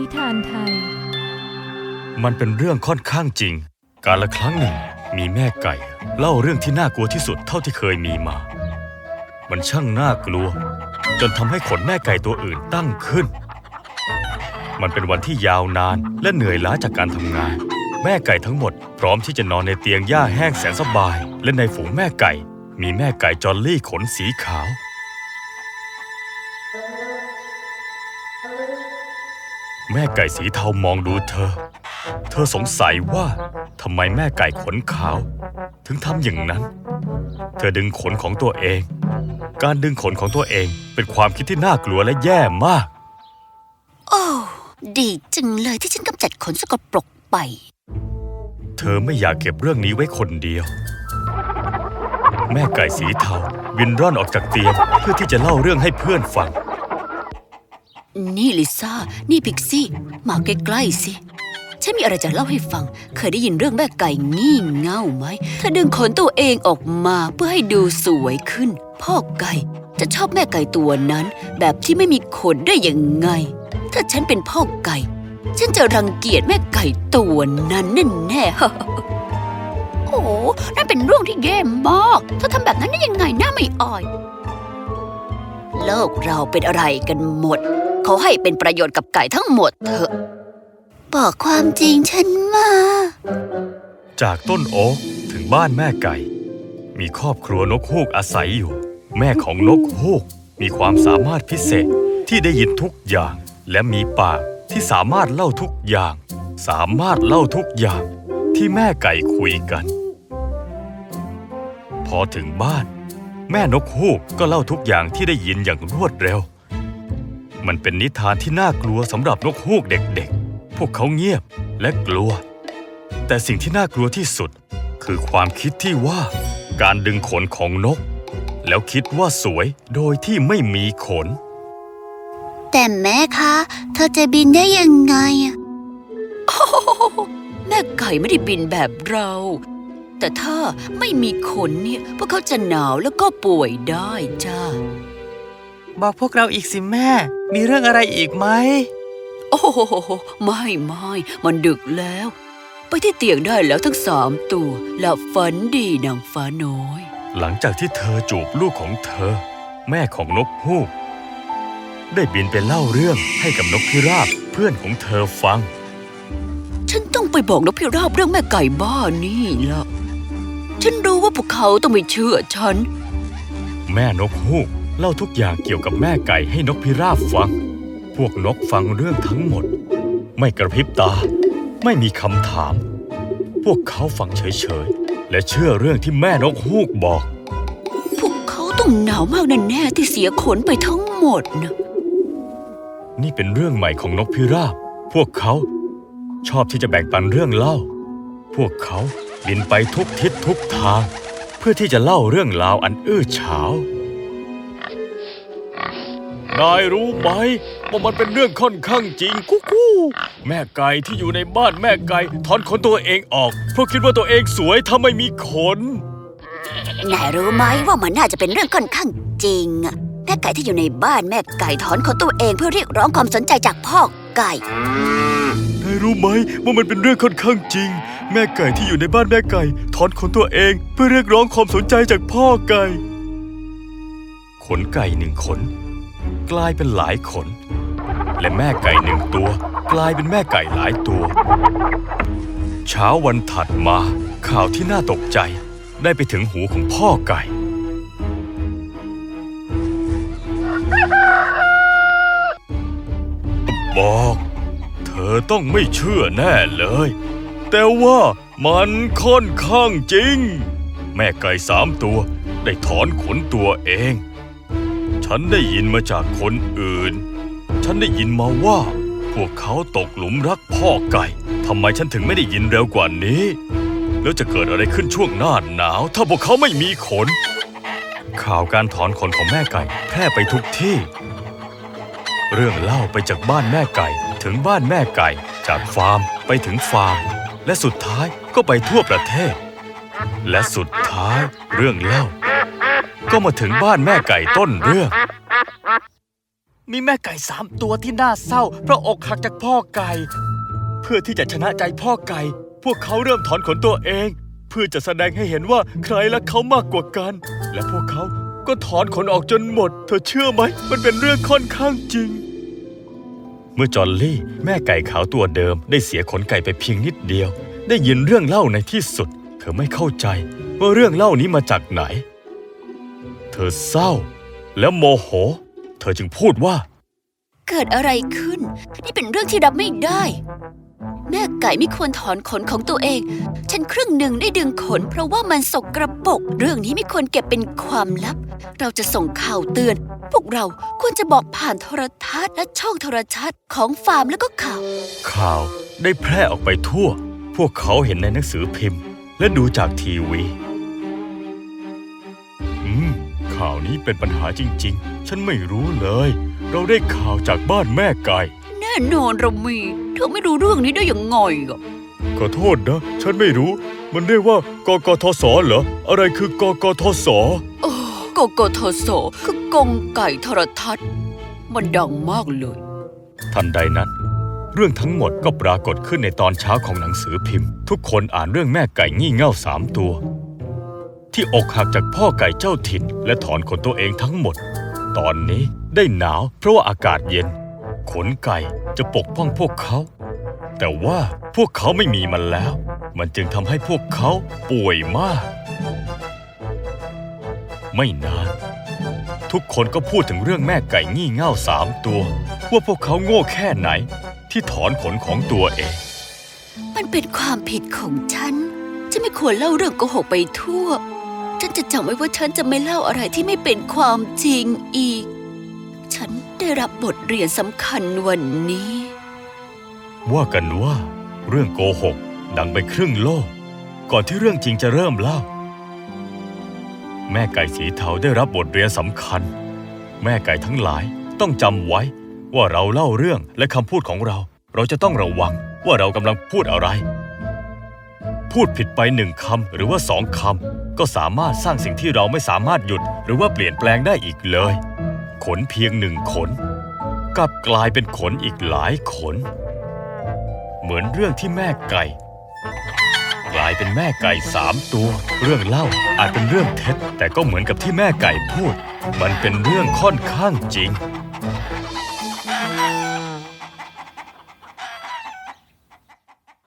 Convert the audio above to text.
นิทานไทย มันเป็นเรื่องค่อนข้างจริง การละครั้งหนึ่งมีแม่ไก่ เล่าเรื่องที่น่ากลัวที่สุดเท่าที่เคยมีมา มันช่างน่ากลัว จนทำให้ขนแม่ไก่ตัวอื่นตั้งขึ้น มันเป็นวันที่ยาวนานและเหนื่อยล้าจากการทำงาน แม่ไก่ทั้งหมด พร้อมที่จะนอนในเตียงหญ้าแห้งแสนสบาย และในฝูงแม่ไก่ มีแม่ไก่จอลลี่ขนสีขาว แม่ไก่สีเทามองดูเธอ เธอสงสัยว่าทำไมแม่ไก่ขนขาว ถึงทำอย่างนั้น เธอดึงขนของตัวเอง การดึงขนของตัวเองเป็นความคิดที่น่ากลัวและแย่มาก โอ้ ดีจังเลยที่ฉันกำจัดขนสกปรกไป เธอไม่อยากเก็บเรื่องนี้ไว้คนเดียว แม่ไก่สีเทาวินร่อนออกจากเตียงเพื่อที่จะเล่าเรื่องให้เพื่อนฟัง นี่ลิซ่า นี่พิกซี่ มาใกล้ๆสิ ฉันมีอะไรจะเล่าให้ฟัง เคยได้ยินเรื่องแม่ไก่งี่เง่าไหม เธอดึงขนตัวเองออกมาเพื่อให้ดูสวยขึ้น พ่อไก่ จะชอบแม่ไก่ตัวนั้น แบบที่ไม่มีขนได้ยังไง ถ้าฉันเป็นพ่อไก่ ฉันจะรังเกียจแม่ไก่ตัวนั้นแน่ๆโอ้นั่นเป็นเรื่องที่แย่มาก เธอทำแบบนั้นได้ยังไงหน้าไม่อ่อย โลกเราเป็นอะไรกันหมด เขาให้เป็นประโยชน์กับไก่ทั้งหมดเถอะ บอกความจริงฉันมา จากต้นโอ๊กถึงบ้านแม่ไก่ มีครอบครัวนกฮูกอาศัยอยู่ แม่ของนกฮูกมีความสามารถพิเศษที่ได้ยินทุกอย่าง และมีปากที่สามารถเล่าทุกอย่าง สามารถเล่าทุกอย่างที่แม่ไก่คุยกัน พอถึงบ้าน แม่นกฮูกก็เล่าทุกอย่างที่ได้ยินอย่างรวดเร็ว มันเป็นนิทานที่น่ากลัวสำหรับนกฮูกเด็กๆ พวกเขาเงียบและกลัว แต่สิ่งที่น่ากลัวที่สุด คือความคิดที่ว่า การดึงขนของนก แล้วคิดว่าสวยโดยที่ไม่มีขน แต่แม่คะ เธอจะบินได้ยังไงอะแม่ไก่ไม่ได้บินแบบเรา แต่ถ้าไม่มีขนเนี่ย พวกเขาจะหนาวแล้วก็ป่วยได้จ้า บอกพวกเราอีกสิแม่ มีเรื่องอะไรอีกไหม โอ้โหไม่ไม่มันดึกแล้ว ไปที่เตียงได้แล้วทั้งสามตัวหลับฝันดีนางฟ้าน้อย หลังจากที่เธอจูบลูกของเธอ แม่ของนกฮูก ได้บินไปเล่าเรื่องให้กับนกพิราบเพื่อนของเธอฟัง ฉันต้องไปบอกนกพิราบเรื่องแม่ไก่บ้านี่ละฉันรู้ว่าพวกเขาต้องไม่เชื่อฉัน แม่นกฮูก เล่าทุกอย่างเกี่ยวกับแม่ไก่ให้นกพิราบฟัง พวกนกฟังเรื่องทั้งหมด ไม่กระพริบตา ไม่มีคำถาม พวกเขาฟังเฉยๆ และเชื่อเรื่องที่แม่นกฮูกบอก พวกเขาต้องหนาวมากแน่ๆที่เสียขนไปทั้งหมดนะนี่เป็นเรื่องใหม่ของนกพิราบ พวกเขาชอบที่จะแบ่งปันเรื่องเล่า พวกเขาบินไปทุกทิศทุกทาง เพื่อที่จะเล่าเรื่องราวอันอื้อฉาว นายรู้ไหมว่ามันเป็นเรื่องค่อนข้างจริงกุ๊กกูแม่ไก่ที่อยู่ในบ้านแม่ไก่ถอนขนตัวเองออก เพราะคิดว่าตัวเองสวยถ้าไม่มีขน นายรู้ไหมว่ามันน่าจะเป็นเรื่องค่อนข้างจริงอะแม่ไก่ที่อยู่ในบ้านแม่ไก่ถอนขนตัวเองเพื่อเรียกร้องความสนใจจากพ่อไก่นายรู้ไหมว่ามันเป็นเรื่องค่อนข้างจริง แม่ไก่ที่อยู่ในบ้านแม่ไก่ถอนขนตัวเอง เพื่อเรียกร้องความสนใจจากพ่อไก่ ขนไก่หนึ่งขน กลายเป็นหลายขน และแม่ไก่หนึ่งตัว กลายเป็นแม่ไก่หลายตัว เช้าวันถัดมา ข่าวที่น่าตกใจได้ไปถึงหูของพ่อไก่ บอก เธอต้องไม่เชื่อแน่เลย แต่ว่ามันค่อนข้างจริง แม่ไก่สามตัวได้ถอนขนตัวเอง ฉันได้ยินมาจากคนอื่น ฉันได้ยินมาว่า พวกเขาตกหลุมรักพ่อไก่ ทำไมฉันถึงไม่ได้ยินเร็วกว่านี้ แล้วจะเกิดอะไรขึ้นช่วงหน้าหนาว ถ้าพวกเขาไม่มีขน ข่าวการถอนขนของแม่ไก่ แพร่ไปทุกที่ เรื่องเล่าไปจากบ้านแม่ไก่ ถึงบ้านแม่ไก่ จากฟาร์มไปถึงฟาร์ม และสุดท้ายก็ไปทั่วประเทศ และสุดท้ายเรื่องเล่า ก็มาถึงบ้านแม่ไก่ต้นเรื่อง มีแม่ไก่สามตัวที่น่าเศร้า เพราะอกหักจากพ่อไก่ เพื่อที่จะชนะใจพ่อไก่ พวกเขาเริ่มถอนขนตัวเอง เพื่อจะแสดงให้เห็นว่าใครและเขามากกว่ากัน และพวกเขาก็ถอนขนออกจนหมด เธอเชื่อไหม มันเป็นเรื่องค่อนข้างจริง เมื่อจอลลี่ แม่ไก่ขาวตัวเดิม ได้เสียขนไก่ไปเพียงนิดเดียว ได้ยินเรื่องเล่าในที่สุด เธอไม่เข้าใจว่าเรื่องเล่านี้มาจากไหน เธอเศร้า และโมโห เธอจึงพูดว่า เกิดอะไรขึ้น นี่เป็นเรื่องที่รับไม่ได้ แม่ไก่ไม่ควรถอนขนของตัวเอง ฉันครึ่งหนึ่งได้ดึงขน เพราะว่ามันสกระปรกเรื่องนี้ไม่ควรเก็บเป็นความลับ เราจะส่งข่าวเตือน พวกเราควรจะบอกผ่านโทรทัศน์และช่องโทรทัศน์ของฟาร์มแล้วก็ข่าว ข่าวได้แพร่ออกไปทั่ว พวกเขาเห็นในหนังสือพิมพ์ และดูจากทีวี ข่าวนี้เป็นปัญหาจริง ๆ ฉันไม่รู้เลย เราได้ข่าวจากบ้านแม่ไก่ แน่นอนเรามี เธอไม่รู้เรื่องนี้ได้ยังไงอะขอโทษนะ ฉันไม่รู้ มันเรียกว่ากกทศเหรอ อะไรคือกกทศโอ้กกทศคือกงไก่โทรทัศน์ มันดังมากเลย ทันใดนั้น เรื่องทั้งหมดก็ปรากฏขึ้นในตอนเช้าของหนังสือพิมพ์ ทุกคนอ่านเรื่องแม่ไก่งี่เง่าสามตัว ที่อกหักจากพ่อไก่เจ้าถิ่น และถอนขนตัวเองทั้งหมด ตอนนี้ได้หนาวเพราะว่าอากาศเย็น ขนไก่จะปกป้องพวกเขา แต่ว่าพวกเขาไม่มีมันแล้ว มันจึงทำให้พวกเขาป่วยมาก ไม่นานทุกคนก็พูดถึงเรื่องแม่ไก่งี่เง่าสามตัว ว่าพวกเขาโง่แค่ไหน ที่ถอนขนของตัวเอง มันเป็นความผิดของฉัน ฉันไม่ควรเล่าเรื่องโกหกไปทั่ว ฉันจะจำไว้ว่าฉันจะไม่เล่าอะไรที่ไม่เป็นความจริงอีก ฉันได้รับบทเรียนสำคัญวันนี้ ว่ากันว่า เรื่องโกหกดังไปครึ่งโลก ก่อนที่เรื่องจริงจะเริ่มเล่า แม่ไก่สีเทาได้รับบทเรียนสำคัญ แม่ไก่ทั้งหลายต้องจำไว้ว่าเราเล่าเรื่องและคำพูดของเรา เราจะต้องระวังว่าเรากำลังพูดอะไร พูดผิดไปหนึ่งคำหรือว่าสองคำก็สามารถสร้างสิ่งที่เราไม่สามารถหยุด หรือว่าเปลี่ยนแปลงได้อีกเลย ขนเพียงหนึ่งขนกลับกลายเป็นขนอีกหลายขน เหมือนเรื่องที่แม่ไก่ กลายเป็นแม่ไก่สามตัว เรื่องเล่าอาจเป็นเรื่องเท็จ แต่ก็เหมือนกับที่แม่ไก่พูด มันเป็นเรื่องค่อนข้างจริง